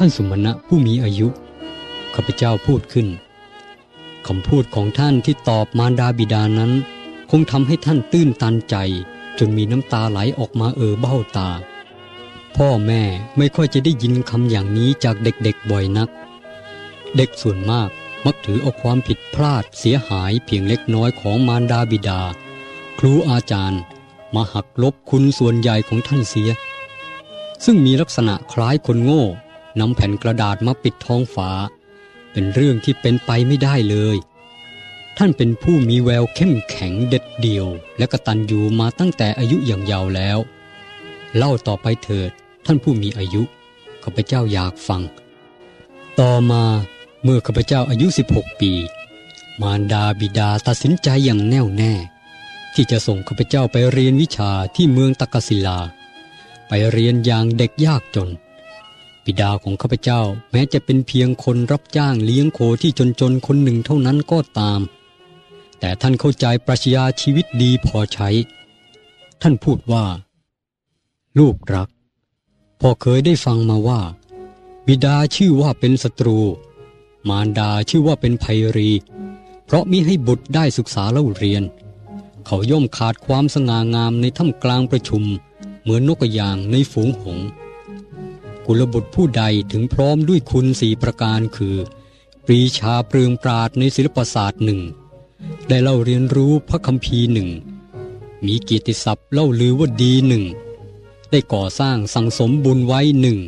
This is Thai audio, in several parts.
ท่านสมณะผู้มีอายุข้าพเจ้าพูดขึ้นคำพูดของท่านที่ตอบมารดาบิดานั้น คงทำให้ท่านตื้นตันใจ จนมีน้ำตาไหลออกมาเอ่อเบ้าตา พ่อแม่ไม่ค่อยจะได้ยินคำอย่างนี้จากเด็กๆบ่อยนัก เด็กส่วนมากมักถือเอาความผิดพลาดเสียหายเพียงเล็กน้อยของมารดาบิดา ครูอาจารย์ มาหักลบคุณส่วนใหญ่ของท่านเสีย ซึ่งมีลักษณะคล้ายคนโง่ นำแผ่นกระดาษมาปิดท้องฟ้า เป็นเรื่องที่เป็นไปไม่ได้เลย ท่านเป็นผู้มีแววเข้มแข็งเด็ดเดี่ยว และกระตันอยู่มาตั้งแต่อายุอย่างยาวแล้ว เล่าต่อไปเถิดท่านผู้มีอายุข้าพเจ้าอยากฟัง ต่อมาเมื่อข้าพเจ้าอายุ 16 ปี มารดาบิดาตัดสินใจอย่างแน่วแน่ ที่จะส่งข้าพเจ้าไปเรียนวิชาที่เมืองตะกศิลา ไปเรียนอย่างเด็กยากจน บิดาของข้าพเจ้า แม้จะเป็นเพียงคนรับจ้างเลี้ยงโคที่จนๆคนหนึ่งเท่านั้นก็ตาม แต่ท่านเข้าใจปรัชญาชีวิตดีพอใช้ ท่านพูดว่า ลูกรัก พอเคยได้ฟังมาว่า บิดาชื่อว่าเป็นศัตรู มารดาชื่อว่าเป็นภัยรี เพราะมิให้บุตรได้ศึกษาเล่าเรียน เขาย่อมขาดความสง่างามในถ้ำกลางประชุม เหมือนนกกระยางในฝูงหงส์ กุลบุตรผู้ใดถึงพร้อมด้วยคุณสี่ประการคือ ปรีชาเปลืองปราดในศิลปศาสตร์หนึ่ง ได้เล่าเรียนรู้พระคัมภีร์หนึ่ง มีเกียรติศัพท์เล่าลือว่าดีหนึ่ง ได้ก่อสร้างสังสมบุญไว้หนึ่ง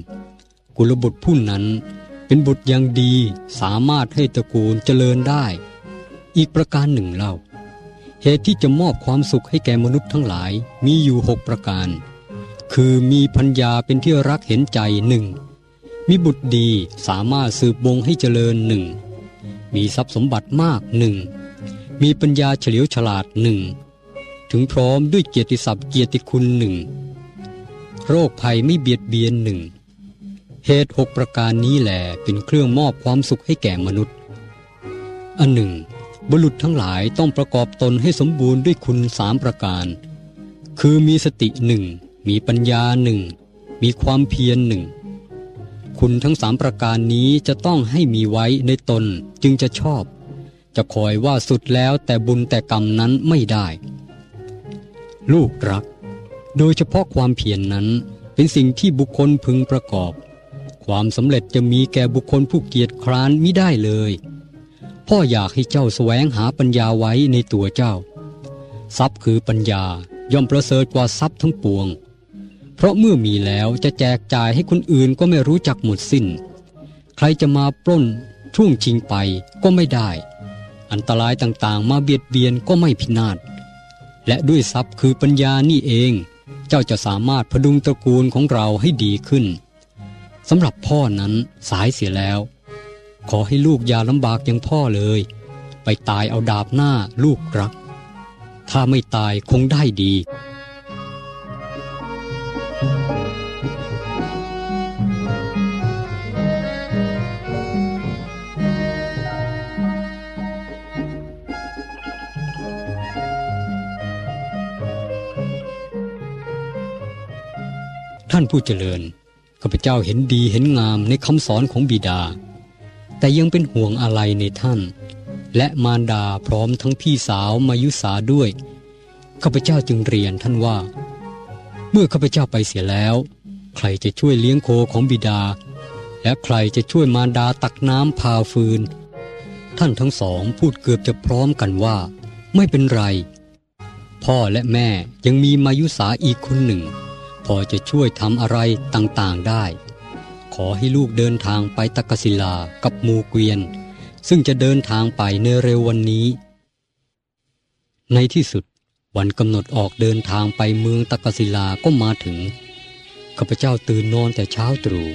กุลบุตรผู้นั้นเป็นบุตรยังดีสามารถให้ตระกูลเจริญได้ อีกประการหนึ่งเล่า เหตุที่จะมอบความสุขให้แก่มนุษย์ทั้งหลายมีอยู่หกประการ คือมีพัญญาเป็นที่รักเห็นใจหนึ่งมีบุตรดีสามารถสืบวงให้เจริญหนึ่งมีทรัพย์สมบัติมากหนึ่งมีปัญญาเฉลียวฉลาดหนึ่งถึงพร้อมด้วยเกียรติศัพท์เกียรติคุณหนึ่งโรคภัยไม่เบียดเบียนหนึ่งเหตุหกประการนี้แหละเป็นเครื่องมอบความสุขให้แก่มนุษย์ อันหนึ่ง บุรุษทั้งหลายต้องประกอบตนให้สมบูรณ์ด้วยคุณสามประการ คือมีสติหนึ่ง มีปัญญาหนึ่ง มีความเพียรหนึ่ง คุณทั้งสามประการนี้จะต้องให้มีไว้ในตนจึงจะชอบ จะคอยว่าสุดแล้วแต่บุญแต่กรรมนั้นไม่ได้ ลูกรัก โดยเฉพาะความเพียรนนั้นเป็นสิ่งที่บุคคลพึงประกอบ ความสำเร็จจะมีแก่บุคคลผู้เกียจคร้านมิได้เลย พ่ออยากให้เจ้าแสวงหาปัญญาไว้ในตัวเจ้า ทรัพย์คือปัญญาย่อมประเสริฐกว่าทรัพย์ทั้งปวง เพราะเมื่อมีแล้วจะแจกจ่ายให้คนอื่นก็ไม่รู้จักหมดสิ้น ใครจะมาปล้นช่วงชิงไปก็ไม่ได้ อันตรายต่างๆ มาเบียดเบียนก็ไม่พินาศและด้วยทรัพย์คือปัญญานี่เอง เจ้าจะสามารถพดุงตระกูลของเราให้ดีขึ้นสำหรับพ่อนั้นสายเสียแล้ว ขอให้ลูกอย่าลำบากอย่างพ่อเลย ไปตายเอาดาบหน้าลูกรัก ถ้าไม่ตายคงได้ดี ท่านผู้เจริญข้าพเจ้าเห็นดีเห็นงามในคำสอนของบิดา แต่ยังเป็นห่วงอะไรในท่าน และมารดาพร้อมทั้งพี่สาวมายุสาด้วยข้าพเจ้าจึงเรียนท่านว่า เมื่อข้าพเจ้าไปเสียแล้ว ใครจะช่วยเลี้ยงโคของบิดา และใครจะช่วยมารดาตักน้ำพาฟืน ท่านทั้งสองพูดเกือบจะพร้อมกันว่า ไม่เป็นไร พ่อและแม่ยังมีมายุสาอีกคนหนึ่ง อจะช่วยทำอะไรต่างๆได้ ขอให้ลูกเดินทางไปตะกศิลากับมูเกวียน ซึ่งจะเดินทางไปในเร็ววันนี้ ในที่สุดวันกำหนดออกเดินทางไปเมืองตะกศิลาก็มาถึงข้าพเจ้าตื่นนอนแต่เช้าตรู่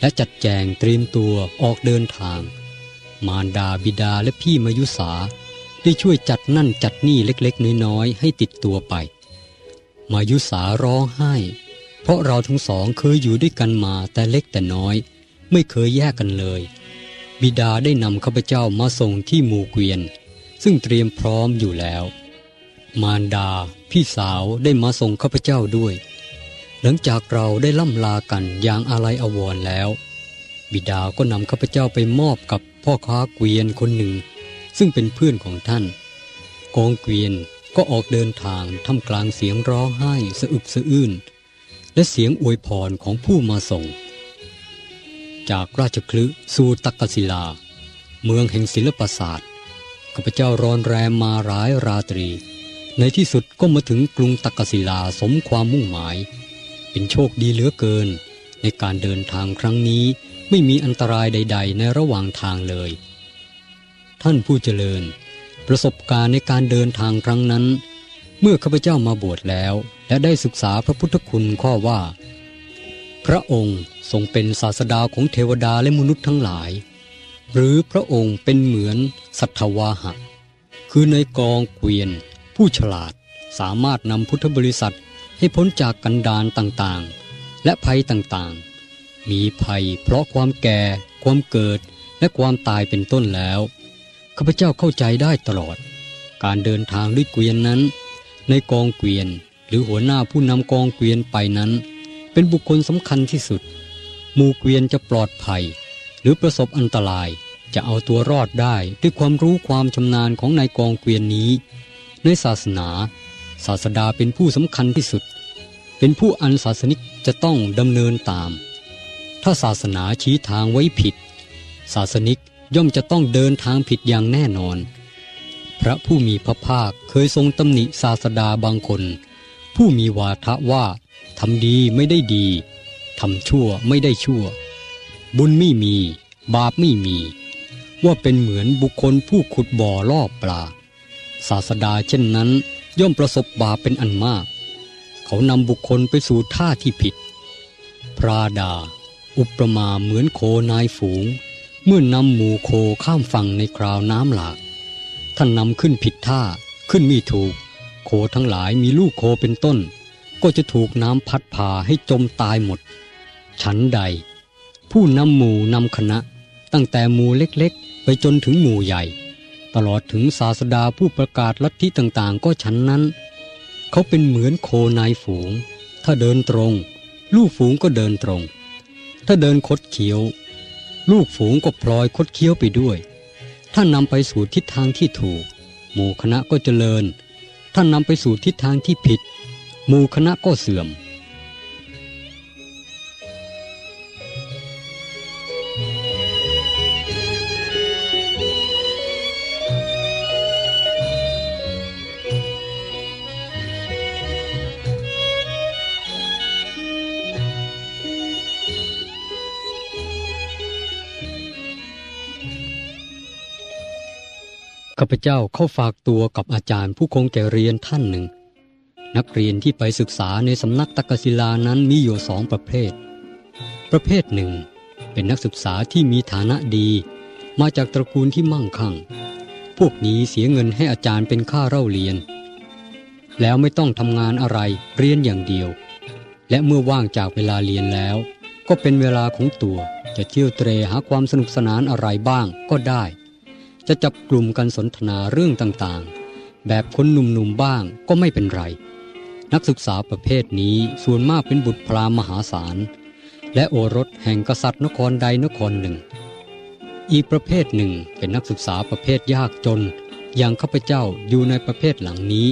และจัดแจงเตรียมตัวออกเดินทาง มารดาบิดาและพี่มายุสาได้ช่วยจัดนั่นจัดนี่เล็กๆ น้อยๆ ให้ติดตัวไป มายุสาร้องไห้ เพราะเราทั้งสองเคยอยู่ด้วยกันมาแต่เล็กแต่น้อย ไม่เคยแยกกันเลย บิดาได้นำข้าพเจ้ามาส่งที่หมู่เกวียน ซึ่งเตรียมพร้อมอยู่แล้ว มารดา พี่สาวได้มาส่งข้าพเจ้าด้วย หลังจากเราได้ล่ำลากันอย่างอาลัยอาวรแล้ว บิดาก็นำข้าพเจ้าไปมอบกับพ่อค้าเกวียนคนหนึ่ง ซึ่งเป็นเพื่อนของท่านกองเกวียน ก็ออกเดินทางท่ามกลางเสียงร้องไห้สะอึกสะอื้น และเสียงอวยพรของผู้มาส่ง จากราชคลึสู่ตักกศิลา เมืองแห่งศิลปศาสตร์ข้าพเจ้ารอนแรมมาหลายราตรี ในที่สุดก็มาถึงกรุงตักกศิลาสมความมุ่งหมาย เป็นโชคดีเหลือเกิน ในการเดินทางครั้งนี้ไม่มีอันตรายใด ๆ ในระหว่างทางเลย ท่านผู้เจริญ ประสบการณ์ในการเดินทางครั้งนั้น เมื่อข้าพเจ้ามาบวชแล้ว และได้ศึกษาพระพุทธคุณข้อว่า พระองค์ทรงเป็นศาสดาของเทวดาและมนุษย์ทั้งหลาย หรือพระองค์เป็นเหมือนสัทวาหะ คือในกองเกวียน ผู้ฉลาดสามารถนำพุทธบริษัทให้พ้นจากกันดานต่างๆ และภัยต่างๆ มีภัยเพราะความแก่ ความเกิดและความตายเป็นต้นแล้ว ข้าพเจ้าเข้าใจได้ตลอด การเดินทางด้วยเกวียนนั้น ในกองเกวียนหรือหัวหน้าผู้นำกองเกวียนไปนั้น เป็นบุคคลสำคัญที่สุด หมู่เกวียนจะปลอดภัย หรือประสบอันตรายจะเอาตัวรอดได้ด้วยความรู้ความชำนาญของนายกองเกวียนนี้ ในศาสนา ศาสดาเป็นผู้สำคัญที่สุด เป็นผู้อันศาสนิกจะต้องดำเนินตาม ถ้าศาสนาชี้ทางไว้ผิด ศาสนิก ย่อมจะต้องเดินทางผิดอย่างแน่นอน พระผู้มีพระภาคเคยทรงตำหนิศาสดาบางคน ผู้มีวาทะว่าทำดีไม่ได้ดีทำชั่วไม่ได้ชั่ว บุญไม่มี บาปไม่มี ว่าเป็นเหมือนบุคคลผู้ขุดบ่อล่อปลา ศาสดาเช่นนั้น ย่อมประสบบาปเป็นอันมาก เขานำบุคคลไปสู่ท่าที่ผิด พระดา อุปมาเหมือนโคนายฝูง เมื่อนำหมูโคข้ามฝั่งในคราวน้ำหลาก ท่านนำขึ้นผิดท่าขึ้นไม่ถูก โคทั้งหลายมีลูกโคเป็นต้น ก็จะถูกน้ำพัดพาให้จมตายหมด ฉันใด ผู้นำหมู่นำคณะ ตั้งแต่หมู่เล็กๆ ไปจนถึงหมู่ใหญ่ ตลอดถึงศาสดาผู้ประกาศลัทธิต่างๆ ก็ฉันนั้น เขาเป็นเหมือนโคนายฝูง ถ้าเดินตรง ลูกฝูงก็เดินตรง ถ้าเดินคดเคี้ยว ลูกฝูงก็พลอยคดเคี้ยวไปด้วย ถ้านำไปสู่ทิศทางที่ถูก หมู่คณะก็เจริญ ถ้านำไปสู่ทิศทางที่ผิด หมู่คณะก็เสื่อม พเจ้าเข้าฝากตัวกับอาจารย์ผู้คงแก่เรียนท่านหนึ่ง นักเรียนที่ไปศึกษาในสำนักตักกศิลานั้นมีอยู่สองประเภท ประเภทหนึ่ง เป็นนักศึกษาที่มีฐานะดี มาจากตระกูลที่มั่งคั่ง พวกนี้เสียเงินให้อาจารย์เป็นค่าเล่าเรียน แล้วไม่ต้องทำงานอะไรเรียนอย่างเดียว และเมื่อว่างจากเวลาเรียนแล้ว ก็เป็นเวลาของตัวจะเที่ยวเตรหาความสนุกสนานอะไรบ้างก็ได้ จะจับกลุ่มกันสนทนาเรื่องต่างๆ แบบคนหนุ่มๆบ้างก็ไม่เป็นไร นักศึกษาประเภทนี้ส่วนมากเป็นบุตรพราหมณ์มหาศาล และโอรสแห่งกษัตริย์นครใดนครหนึ่ง อีกประเภทหนึ่งเป็นนักศึกษาประเภทยากจน อย่างข้าพเจ้าอยู่ในประเภทหลังนี้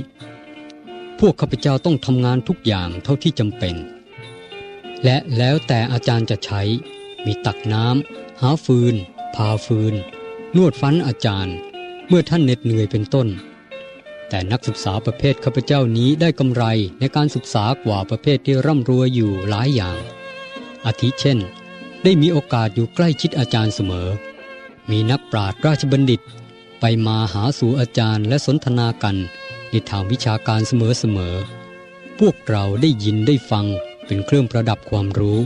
พวกข้าพเจ้าต้องทำงานทุกอย่างเท่าที่จำเป็น และแล้วแต่อาจารย์จะใช้ มีตักน้ำหาฟืนพาฟืน นวดฟันอาจารย์ เมื่อท่านเหน็ดเหนื่อยเป็นต้น แต่นักศึกษาประเภทข้าพเจ้านี้ได้กำไรในการศึกษากว่าประเภทที่ร่ำรวยอยู่หลายอย่าง อาทิเช่น ได้มีโอกาสอยู่ใกล้ชิดอาจารย์เสมอ มีนักปราชญ์ราชบัณฑิต ไปมาหาสู่อาจารย์และสนทนากันในทางวิชาการเสมอๆ พวกเราได้ยินได้ฟังเป็นเครื่องประดับความรู้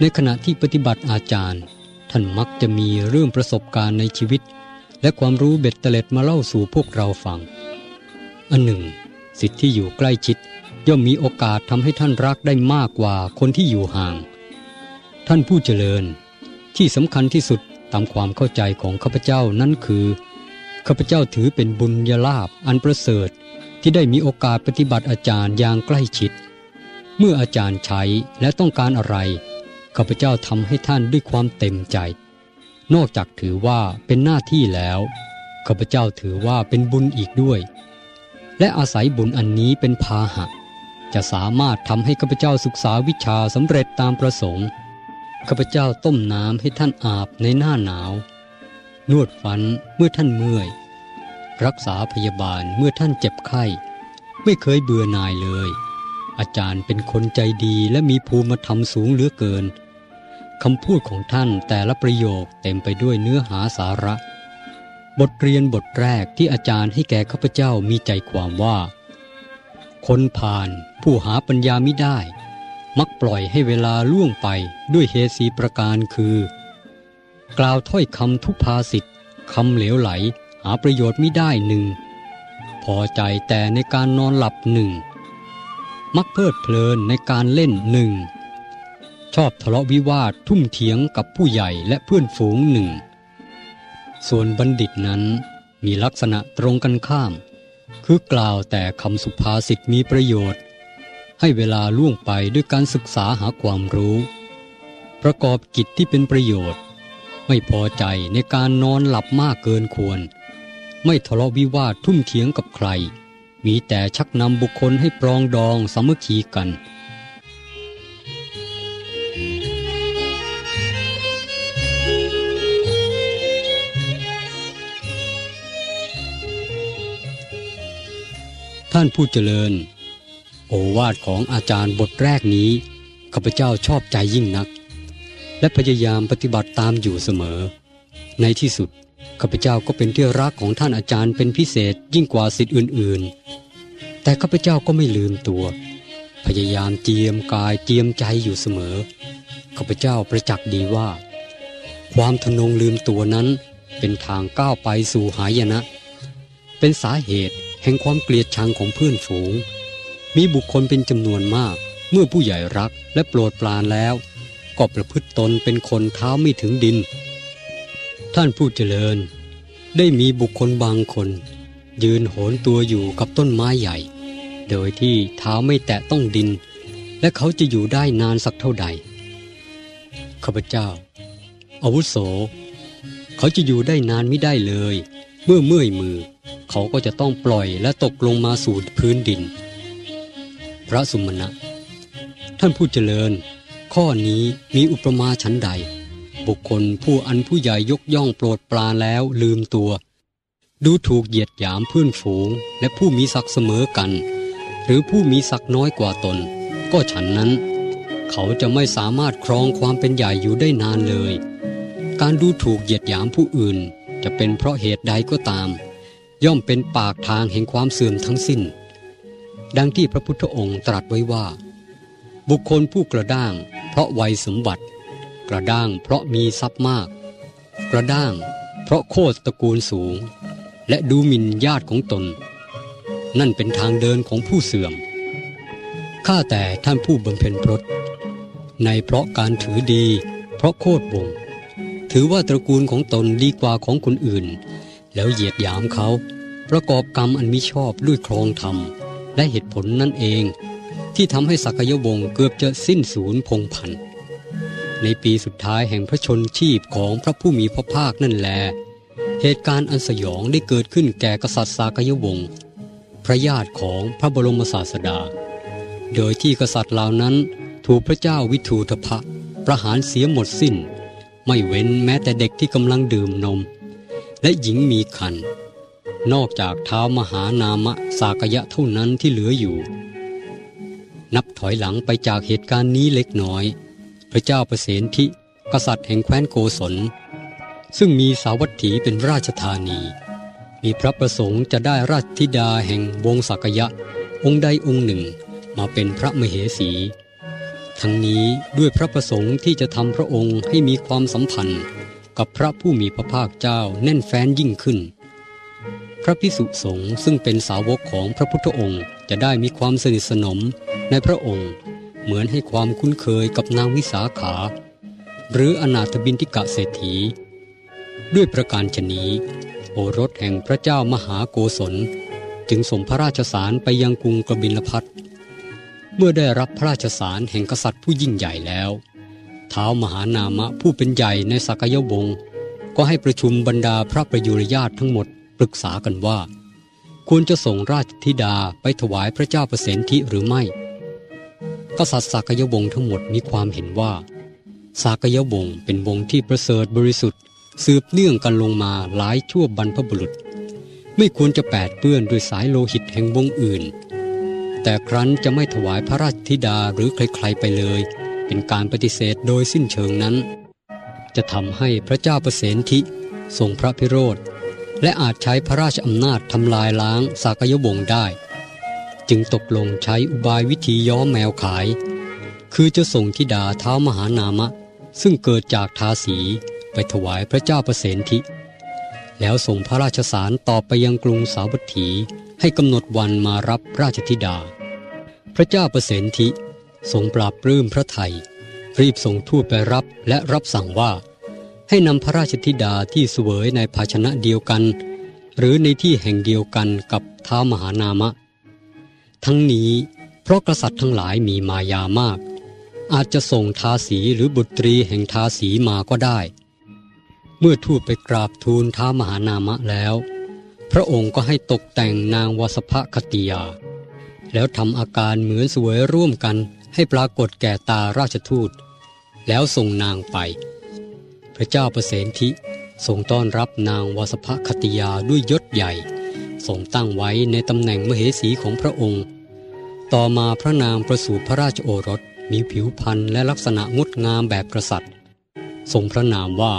ในขณะที่ปฏิบัติอาจารย์ ท่านมักจะมีเรื่องประสบการณ์ในชีวิต และความรู้เบ็ดเตล็ดมาเล่าสู่พวกเราฟัง อันหนึ่ง สิทธิ์ที่อยู่ใกล้ชิด ย่อมมีโอกาสทำให้ท่านรักได้มากกว่าคนที่อยู่ห่าง ท่านผู้เจริญ ที่สำคัญที่สุดตามความเข้าใจของข้าพเจ้านั้นคือข้าพเจ้าถือเป็นบุญญาลาภอันประเสริฐที่ได้มีโอกาสปฏิบัติอาจารย์อย่างใกล้ชิด เมื่ออาจารย์ใช้และต้องการอะไร ข้าพเจ้าทำให้ท่านด้วยความเต็มใจ นอกจากถือว่าเป็นหน้าที่แล้วข้าพเจ้าถือว่าเป็นบุญอีกด้วย และอาศัยบุญอันนี้เป็นพาหะ จะสามารถทำให้ข้าพเจ้าศึกษาวิชาสำเร็จตามประสงค์ข้าพเจ้าต้มน้ำให้ท่านอาบในหน้าหนาว นวดฟันเมื่อท่านเมื่อย รักษาพยาบาลเมื่อท่านเจ็บไข้ ไม่เคยเบื่อหน่ายเลย อาจารย์เป็นคนใจดีและมีภูมิธรรมสูงเหลือเกิน คำพูดของท่านแต่ละประโยคเต็มไปด้วยเนื้อหาสาระ บทเรียนบทแรกที่อาจารย์ให้แก่ข้าพเจ้ามีใจความว่า คนผ่านผู้หาปัญญาไม่ได้ มักปล่อยให้เวลาล่วงไปด้วยเหตุสีประการคือ กล่าวถ้อยคำทุพาษิตคำเหลวไหล หาประโยชน์ไม่ได้หนึ่งพอใจแต่ในการนอนหลับหนึ่งมักเพลิดเพลินในการเล่นหนึ่ง ชอบทะเลาะวิวาททุ่มเถียงกับผู้ใหญ่และเพื่อนฝูงหนึ่ง ส่วนบัณฑิตนั้นมีลักษณะตรงกันข้าม คือกล่าวแต่คำสุภาษิตมีประโยชน์ ให้เวลาล่วงไปด้วยการศึกษาหาความรู้ ประกอบกิจที่เป็นประโยชน์ ไม่พอใจในการนอนหลับมากเกินควร ไม่ทะเลาะวิวาททุ่มเถียงกับใคร มีแต่ชักนำบุคคลให้ปรองดองสามัคคีกัน ท่านผู้เจริญ โอวาทของอาจารย์บทแรกนี้ข้าพเจ้าชอบใจยิ่งนัก และพยายามปฏิบัติตามอยู่เสมอ ในที่สุดข้าพเจ้าก็เป็นที่รักของท่านอาจารย์เป็นพิเศษยิ่งกว่าสิทธิ์อื่น ๆ แต่ข้าพเจ้าก็ไม่ลืมตัว พยายามเจียมกายเจียมใจอยู่เสมอข้าพเจ้าประจักษ์ดีว่า ความทนงลืมตัวนั้นเป็นทางก้าวไปสู่หายนะ เป็นสาเหตุ ห่งความเกลียดชังของเพื่อนฝูง มีบุคคลเป็นจำนวนมาก เมื่อผู้ใหญ่รักและโปรดปรานแล้ว ก็ประพฤติตนเป็นคนเท้าไม่ถึงดิน ท่านผู้เจริญ ได้มีบุคคลบางคน ยืนโหนตัวอยู่กับต้นไม้ใหญ่ โดยที่เท้าไม่แตะต้องดิน และเขาจะอยู่ได้นานสักเท่าใดข้าพเจ้าอาวุโส เขาจะอยู่ได้นานไม่ได้เลย เมื่อเมื่อยมือ เขาก็จะต้องปล่อยและตกลงมาสู่พื้นดิน พระสุมณะท่านผู้เจริญ ข้อนี้มีอุปมาชั้นใด บุคคลผู้อันผู้ใหญ่ยกย่องโปรดปลาแล้วลืมตัว ดูถูกเหยียดหยามเพื่อนฝูง และผู้มีศักดิ์เสมอกัน หรือผู้มีศักดิ์น้อยกว่าตน ก็ฉันนั้น เขาจะไม่สามารถครองความเป็นใหญ่อยู่ได้นานเลย การดูถูกเหยียดหยามผู้อื่น จะเป็นเพราะเหตุใดก็ตาม ย่อมเป็นปากทางแห่งความเสื่อมทั้งสิ้น ดังที่พระพุทธองค์ตรัสไว้ว่า บุคคลผู้กระด้าง เพราะวัยสมบัติ กระด้างเพราะมีทรัพย์มาก กระด้าง เพราะโคตรตระกูลสูง และดูหมิ่นญาติของตน นั่นเป็นทางเดินของผู้เสื่อม ข้าแต่ท่านผู้บำเพ็ญพรตในเพราะการถือดี เพราะโคตรวงถือว่าตระกูลของตนดีกว่าของคนอื่น แล้วเหยียดหยามเขา ประกอบกรรมอันมิชอบด้วยครองธรรม และเหตุผลนั่นเอง ที่ทำให้สักยวงศ์เกือบจะสิ้นสูญพงพันในปีสุดท้ายแห่งพระชนชีพของพระผู้มีพระภาคนั่นแล เหตุการณ์อันสยองได้เกิดขึ้นแก่กษัตริย์สากยวงศ์พระญาติของพระบรมศาสดา โดยที่กษัตริย์เหล่านั้นถูกพระเจ้าวิทูธพะประหารเสียหมดสิน้น ไม่เว้นแม้แต่เด็กที่กำลังดื่มนม และหญิงมีคัน นอกจากเท้ามหานามะสากยะเท่านั้นที่เหลืออยู่ นับถอยหลังไปจากเหตุการณ์นี้เล็กน้อย พระเจ้าประเสนทิกษัตริย์แห่งแคว้นโกศล ซึ่งมีสาวัตถีเป็นราชธานี มีพระประสงค์จะได้ราชธิดาแห่งวงสากยะ องค์ใดองค์หนึ่งมาเป็นพระมเหสี ทั้งนี้ด้วยพระประสงค์ที่จะทำพระองค์ให้มีความสัมพันธ์ กับพระผู้มีพระภาคเจ้าแน่นแฟ้นยิ่งขึ้น พระพิสุสงฆ์ซึ่งเป็นสาวกของพระพุทธองค์จะได้มีความสนิทสนมในพระองค์ เหมือนให้ความคุ้นเคยกับนางวิสาขา หรืออนาถบินทิกะเศรษฐี ด้วยประการชนี้โอรสแห่งพระเจ้ามหาโกศล จึงส่งพระราชสารไปยังกรุงกบิลพัทเมื่อได้รับพระราชสารแห่งกษัตริย์ผู้ยิ่งใหญ่แล้ว ท้าวมหานามะผู้เป็นใหญ่ในสักยวงศ์ก็ให้ประชุมบรรดาพระประยุรญาติทั้งหมดปรึกษากันว่า ควรจะส่งราชธิดาไปถวายพระเจ้าประสิทธิหรือไม่ กษัตริย์สักยวงศ์ทั้งหมดมีความเห็นว่าสักยวงศ์เป็นวงที่ประเสริฐบริสุทธิ์ สืบเนื่องกันลงมาหลายชั่วบรรพบุรุษ ไม่ควรจะแปดเปื้อนด้วยสายโลหิตแห่งวงอื่น แต่ครั้นจะไม่ถวายพระราชธิดาหรือใครๆไปเลย เป็นการปฏิเสธโดยสิ้นเชิงนั้น จะทำให้พระเจ้าประสิทธิทรงพระพิโรธและอาจใช้พระราชอำนาจทำลายล้างสากยวงศ์ได้ จึงตกลงใช้อุบายวิธีย้อมแมวขาย คือจะส่งธิดาเท้ามหานามะ ซึ่งเกิดจากทาสีไปถวายพระเจ้าประสิทธิแล้วส่งพระราชสารต่อไปยังกรุงสาวัตถีให้กำหนดวันมารับราชธิดา พระเจ้าประสิทธิ ทรงปราบปลื้มพระไทย รีบส่งทูตไปรับและรับสั่งว่า ให้นำพระราชธิดาที่เสวยในภาชนะเดียวกัน หรือในที่แห่งเดียวกันกับท้ามหานามะ ทั้งนี้เพราะกษัตริย์ทั้งหลายมีมายามาก อาจจะส่งทาสีหรือบุตรีแห่งทาสีมาก็ได้ เมื่อทูตไปกราบทูลท้ามหานามะแล้ว พระองค์ก็ให้ตกแต่งนางวสภคติยา แล้วทำอาการเหมือนสวยร่วมกัน ให้ปรากฏแก่ตาราชทูต แล้วส่งนางไป พระเจ้าประเสนทิทรงต้อนรับนางวสภคติยาด้วยยศใหญ่ทรงตั้งไว้ในตำแหน่งมเหสีของพระองค์ ต่อมาพระนางประสูติพระราชโอรสมีผิวพรรณและลักษณะงดงามแบบกษัตริย์ ทรงพระนามว่า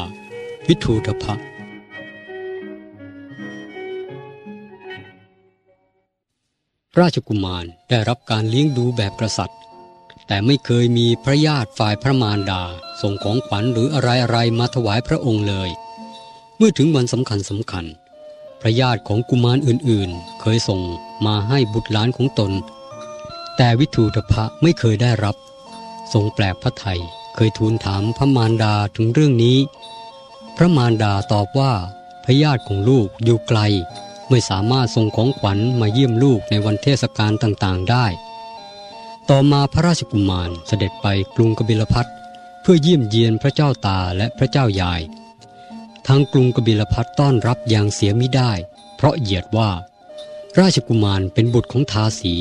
วิทูธพะราชกุมารได้รับการเลี้ยงดูแบบกษัตริย์ แต่ไม่เคยมีพระญาติฝ่ายพระมารดา ส่งของขวัญหรืออะไรอะไรมาถวายพระองค์เลย เมื่อถึงวันสำคัญสำคัญ พระญาติของกุมารอื่นๆ เคยส่งมาให้บุตรหลานของตน แต่วิทูตภะไม่เคยได้รับ ทรงแปลกพระไทยเคยทูลถามพระมารดาถึงเรื่องนี้ พระมารดาตอบว่าพระญาติของลูกอยู่ไกล ไม่สามารถส่งของขวัญมาเยี่ยมลูกในวันเทศกาลต่างๆ ได้ ต่อมาพระราชกุมารเสด็จไปกรุงกบิลพัทเพื่อเยี่ยมเยียนพระเจ้าตาและพระเจ้ายาย ทางกรุงกบิลพัทต้อนรับอย่างเสียมิได้ เพราะเหยียดว่า ราชกุมารเป็นบุตรของทาสี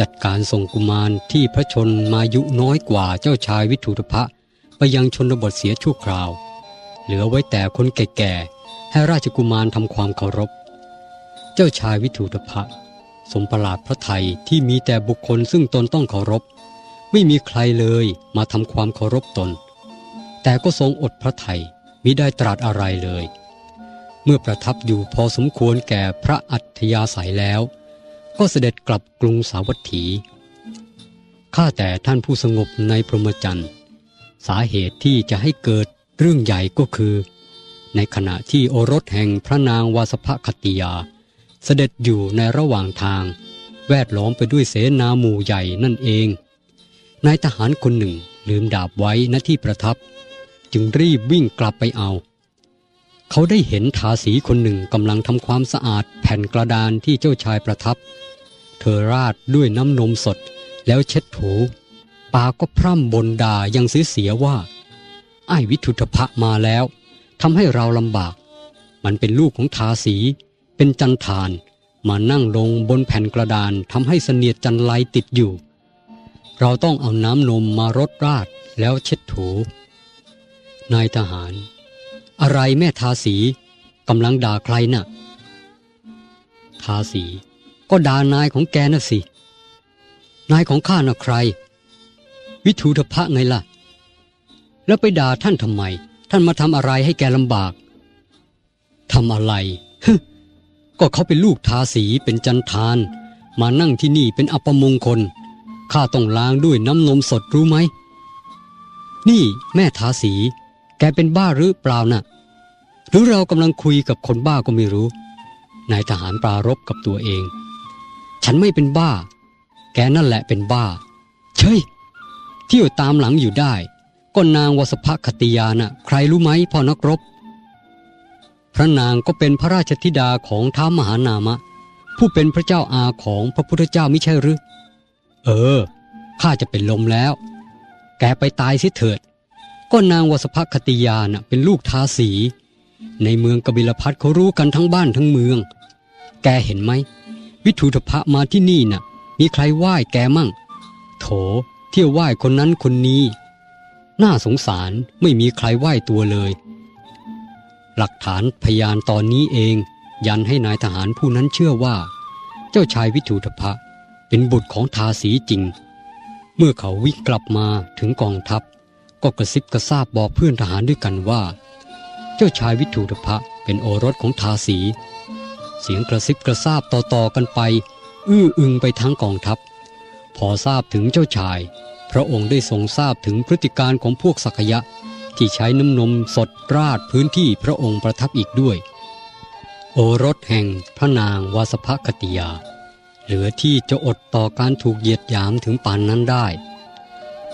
จัดการส่งกุมารที่พระชนมายุน้อยกว่าเจ้าชายวิถุทพะไปยังชนบทเสียชั่วคราว เหลือไว้แต่คนแก่ๆให้ราชกุมารทำความเคารพ เจ้าชายวิถุทพะ สมประหลาดพระไทยที่มีแต่บุคคลซึ่งตนต้องเคารพ ไม่มีใครเลยมาทำความเคารพตน แต่ก็ทรงอดพระไทยมิได้ตรัสอะไรเลย เมื่อประทับอยู่พอสมควรแก่พระอัธยาศัยแล้ว ก็เสด็จกลับกรุงสาวัตถี ข้าแต่ท่านผู้สงบในพรหมจรรย์ สาเหตุที่จะให้เกิดเรื่องใหญ่ก็คือ ในขณะที่โอรสแห่งพระนางวาสภคติยา เสด็จอยู่ในระหว่างทาง แวดล้อมไปด้วยเสนาหมู่ใหญ่นั่นเอง นายทหารคนหนึ่งลืมดาบไว้ณที่ประทับ จึงรีบวิ่งกลับไปเอา เขาได้เห็นทาสีคนหนึ่งกำลังทำความสะอาดแผ่นกระดานที่เจ้าชายประทับ เธอราดด้วยน้ำนมสดแล้วเช็ดถูปาก็พร่ำบนด่ายังเสียเสียว่าไอ้วิทุทพะมาแล้วทำให้เราลำบาก มันเป็นลูกของทาสี เป็นจันทาน มานั่งลงบนแผ่นกระดานทำให้เสนียดจันไลติดอยู่ เราต้องเอาน้ำนมมารดราดแล้วเช็ดถู นายทหาร อะไรแม่ทาสีกำลังด่าใครนะ่ะ ทาสี ก็ด่านายของแกน่ะสิ นายของข้าน่ะใคร วิทูทพะไงล่ะ แล้วไปด่าท่านทำไม ท่านมาทำอะไรให้แกลำบากทำอะไร ก็เขาเป็นลูกทาสีเป็นจันทาน มานั่งที่นี่เป็นอัปมงคล ข้าต้องล้างด้วยน้ำนมสดรู้ไหม นี่แม่ทาสี แกเป็นบ้าหรือเปล่านะ่ะ หรือเรากำลังคุยกับคนบ้าก็ไม่รู้ นายทหารปรารบกับตัวเอง ฉันไม่เป็นบ้า แกนั่นแหละเป็นบ้า เชยเที่ยวตามหลังอยู่ได้ก็นางวสภคติยานะ่ะ ใครรู้ไหมพ่อนักรบ พระนางก็เป็นพระราชธิดาของท้ามหานามะ ผู้เป็นพระเจ้าอาของพระพุทธเจ้าไม่ใช่หรือ เออ ข้าจะเป็นลมแล้ว แกไปตายสิเถิด ก็นางวสภคติยาน่ะเป็นลูกทาสี ในเมืองกบิลพัทเขารู้กันทั้งบ้านทั้งเมือง แกเห็นไหม วิถุทพะมาที่นี่น่ะ มีใครไหว้แกมั่ง โถ เที่ยวไหว้คนนั้นคนนี้ น่าสงสารไม่มีใครไหว้ตัวเลย หลักฐานพยานตอนนี้เอง ยันให้นายทหารผู้นั้นเชื่อว่า เจ้าชายวิถุทพะเป็นบุตรของทาสีจริง เมื่อเขาวิ่งกลับมาถึงกองทัพ ก็กระซิบกระซาบบอกเพื่อนทหารด้วยกันว่า เจ้าชายวิถุทพะเป็นโอรสของทาสี เสียงกระซิบกระซาบต่อๆกันไป อื้ออึงไปทั้งกองทัพ พอทราบถึงเจ้าชาย พระองค์ได้ทรงทราบถึงพฤติการของพวกสักยะ ที่ใช้น้ำนมสดราดพื้นที่พระองค์ประทับอีกด้วย โอรสแห่งพระนางวาสภคติยา เหลือที่จะอดต่อการถูกเหยียดหยามถึงปานนั้นได้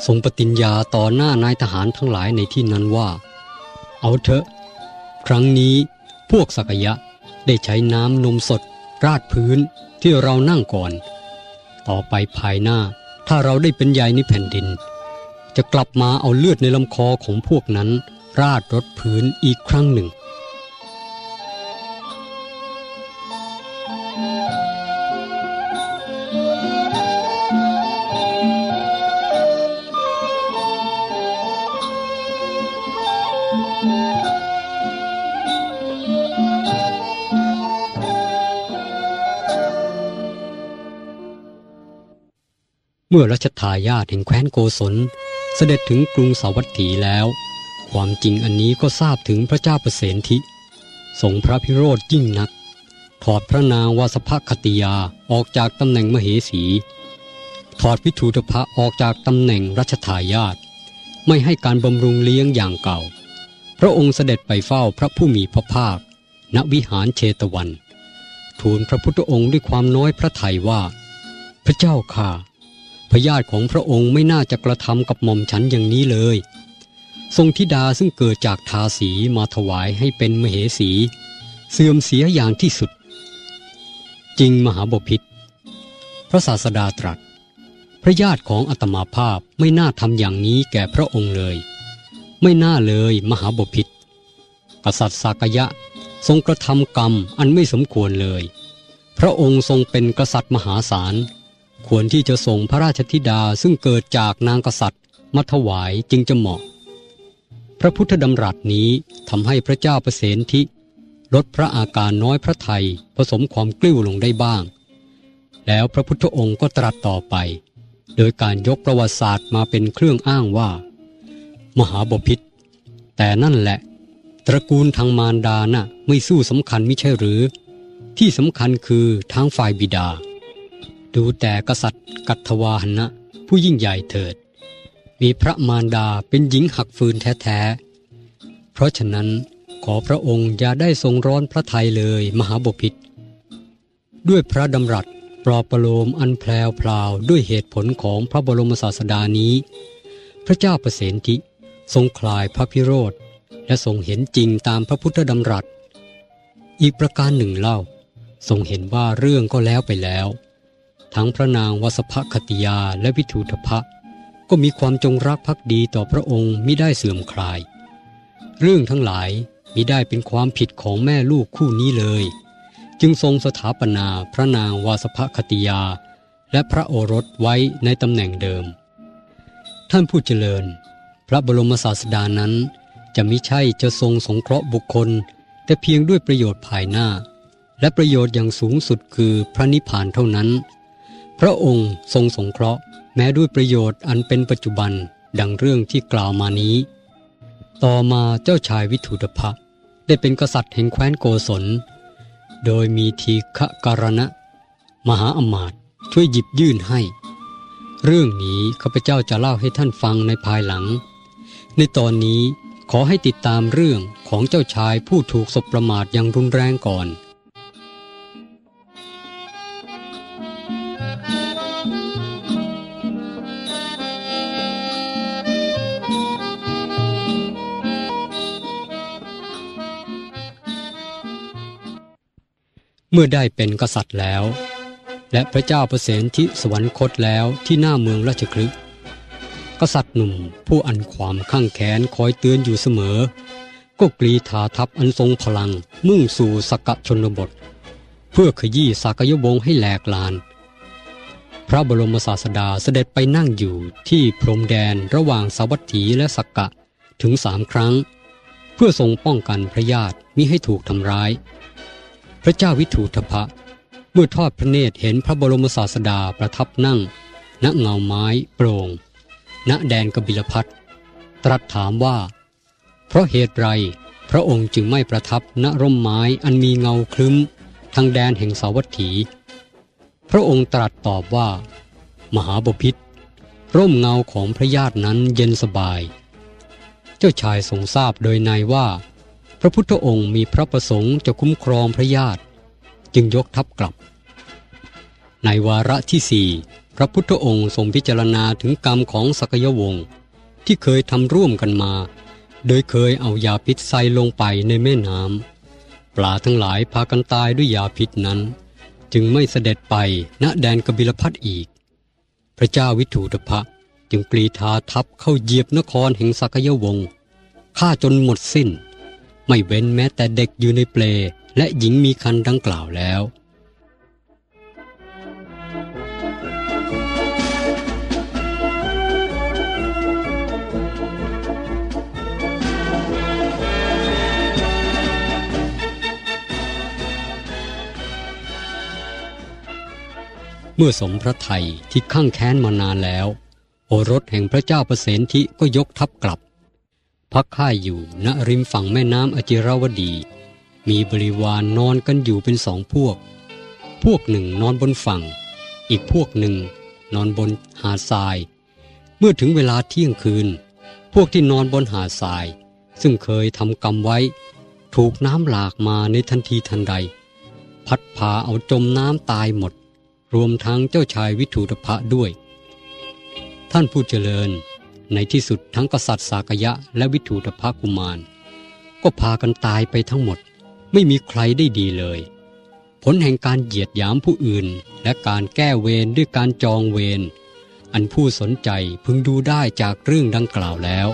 ทรงปฏิญญาต่อหน้านายทหารทั้งหลายในที่นั้นว่า เอาเถอะ ครั้งนี้พวกสักยะได้ใช้น้ำนมสดราดพื้นที่เรานั่งก่อน ต่อไปภายหน้าถ้าเราได้เป็นใหญ่ในแผ่นดิน จะกลับมาเอาเลือดในลำคอของพวกนั้น ราดรถพื้นอีกครั้งหนึ่ง เมื่อรัชทายาทแห่งแคว้นโกศล เสด็จถึงกรุงสาวัตถีแล้ว ความจริงอันนี้ก็ทราบถึงพระเจ้าประเสนทิทรงพระพิโรธยิ่งนัก ถอดพระนางวาสภคติยาออกจากตำแหน่งมเหสี ถอดวิถูทพะออกจากตำแหน่งรัชทายาทไม่ให้การบำรุงเลี้ยงอย่างเก่า พระองค์เสด็จไปเฝ้าพระผู้มีพระภาค ณวิหารเชตวัน ทูลพระพุทธองค์ด้วยความน้อยพระทัยว่า พระเจ้าข่า พญาติของพระองค์ไม่น่าจะกระทำกับหม่อมฉันอย่างนี้เลย ทรงธิดาซึ่งเกิดจากทาสีมาถวายให้เป็นมเหสี เสื่อมเสียอย่างที่สุด จริงมหาบพิษพระศาสดาตรัส พระญาติของอัตมาภาพไม่น่าทำอย่างนี้แก่พระองค์เลย ไม่น่าเลยมหาบพิษกษัตริย์สากยะทรงกระทำกรรมอันไม่สมควรเลย พระองค์ทรงเป็นกษัตริย์มหาศาล ควรที่จะส่งพระราชธิดาซึ่งเกิดจากนางกษัตริย์มาถวายจึงจะเหมาะ พระพุทธดำรัสนี้ทำให้พระเจ้าประเสนทิลดพระอาการน้อยพระไทยผสมความกลิ้วลงได้บ้าง แล้วพระพุทธองค์ก็ตรัสต่อไป โดยการยกประวัติศาสตร์มาเป็นเครื่องอ้างว่า มหาบพิษแต่นั่นแหละ ตระกูลทางมารดาน่ะไม่สู้สำคัญไม่ใช่หรือ ที่สำคัญคือทางฝ่ายบิดา ดูแต่กษัตริย์กัตวาหนะ ผู้ยิ่งใหญ่เถิด มีพระมารดาเป็นหญิงหักฟืนแท้ๆ เพราะฉะนั้นขอพระองค์อย่าได้ทรงร้อนพระทัยเลยมหาบพิษด้วยพระดำรัสปลอบประโลมอันแพลวพลาวด้วยเหตุผลของพระบรมศาสดานี้ พระเจ้าประเสนทิทรงคลายพระพิโรธ และทรงเห็นจริงตามพระพุทธดำรัส อีกประการหนึ่งเล่า ทรงเห็นว่าเรื่องก็แล้วไปแล้ว ทั้งพระนางวสภคติยาและวิทูทพะ ก็มีความจงรักภักดีต่อพระองค์มิได้เสื่อมคลาย เรื่องทั้งหลายมิได้เป็นความผิดของแม่ลูกคู่นี้เลย จึงทรงสถาปนาพระนางวาสภคติยา และพระโอรสไว้ในตำแหน่งเดิม ท่านผู้เจริญ พระบรมศาสดานั้น จะมิใช่จะทรงสงเคราะห์บุคคล แต่เพียงด้วยประโยชน์ภายหน้า และประโยชน์อย่างสูงสุดคือพระนิพพานเท่านั้น พระองค์ทรงสงเคราะห์แม้ด้วยประโยชน์อันเป็นปัจจุบันดังเรื่องที่กล่าวมานี้ ต่อมาเจ้าชายวิถุตภะได้เป็นกษัตริย์แห่งแคว้นโกศล โดยมีทีฆะการณะ มหาอมาตย์ช่วยหยิบยื่นให้ เรื่องนี้ข้าพเจ้าจะเล่าให้ท่านฟังในภายหลัง ในตอนนี้ขอให้ติดตามเรื่องของเจ้าชายผู้ถูกสบประมาทอย่างรุนแรงก่อน เมื่อได้เป็นกษัตริย์แล้ว และพระเจ้าประเสนทิสวรรคตแล้วที่หน้าเมืองราชคลึกกษัตริย์หนุ่มผู้อันความข้างแขนคอยเตือนอยู่เสมอ ก็กรีธาทัพอันทรงพลังมุ่งสู่สกชนบท เพื่อขยี้สากยวงให้แหลกลาน พระบรมศาสดาเสด็จไปนั่งอยู่ที่พรมแดนระหว่างสาวัตถีและสักกะถึงสามครั้ง เพื่อทรงป้องกันพระญาติมิให้ถูกทำร้าย พระเจ้าวิถูทพะ เมื่อทอดพระเนตรเห็นพระบรมศาสดาประทับนั่ง ณเงาไม้โปร่ง ณแดนกบิลพัทตรัสถามว่า เพราะเหตุไรพระองค์จึงไม่ประทับณร่มไม้อันมีเงาคลึ้ม ทางแดนแห่งสาวัตถี พระองค์ตรัสตอบว่า มหาบพิษร่มเงาของพระญาตินั้นเย็นสบาย เจ้าชายทรงทราบโดยในว่า ระพุทธองค์มีพระประสงค์จะคุ้มครองพระญาติ จึงยกทัพกลับ ในวาระที่สี่พระพุทธองค์ทรงพิจารณาถึงกรรมของสกยวงศ์ที่เคยทำร่วมกันมา โดยเคยเอายาพิษใส่ลงไปในแม่น้ำปลาทั้งหลายพากันตายด้วยยาพิษนั้น จึงไม่เสด็จไปณแดนกบิลพัทอีก พระเจ้าวิถูตภะจึงกรีธาทัพเข้าเหยียบนครแห่งสักยวงศ์ฆ่าจนหมดสิ้น ไม่เว้นแม้แต่เด็กอยู่ในเปลและหญิงมีคันดังกล่าวแล้ว เมื่อสมพระไทยที่ข้างแค้นมานานแล้ว โอรสแห่งพระเจ้าประเสนทิก็ยกทัพกลับ พักค่ายอยู่ณริมฝั่งแม่น้ำอจิราวดี มีบริวารนนอนกันอยู่เป็นสองพวก พวกหนึ่งนอนบนฝั่ง อีกพวกหนึ่งนอนบนหาดทราย เมื่อถึงเวลาเที่ยงคืน พวกที่นอนบนหาดทราย ซึ่งเคยทำกรรมไว้ ถูกน้ำหลากมาในทันทีทันใด พัดพาเอาจมน้ำตายหมด รวมทั้งเจ้าชายวิถูตภะด้วย ท่านผู้เจริญ ในที่สุดทั้งกษัตริย์สากยะและวิถูตภกุมาร ก็พากันตายไปทั้งหมด ไม่มีใครได้ดีเลย ผลแห่งการเหยียดหยามผู้อื่น และการแก้เวรด้วยการจองเวรอันผู้สนใจพึงดูได้จากเรื่องดังกล่าวแล้ว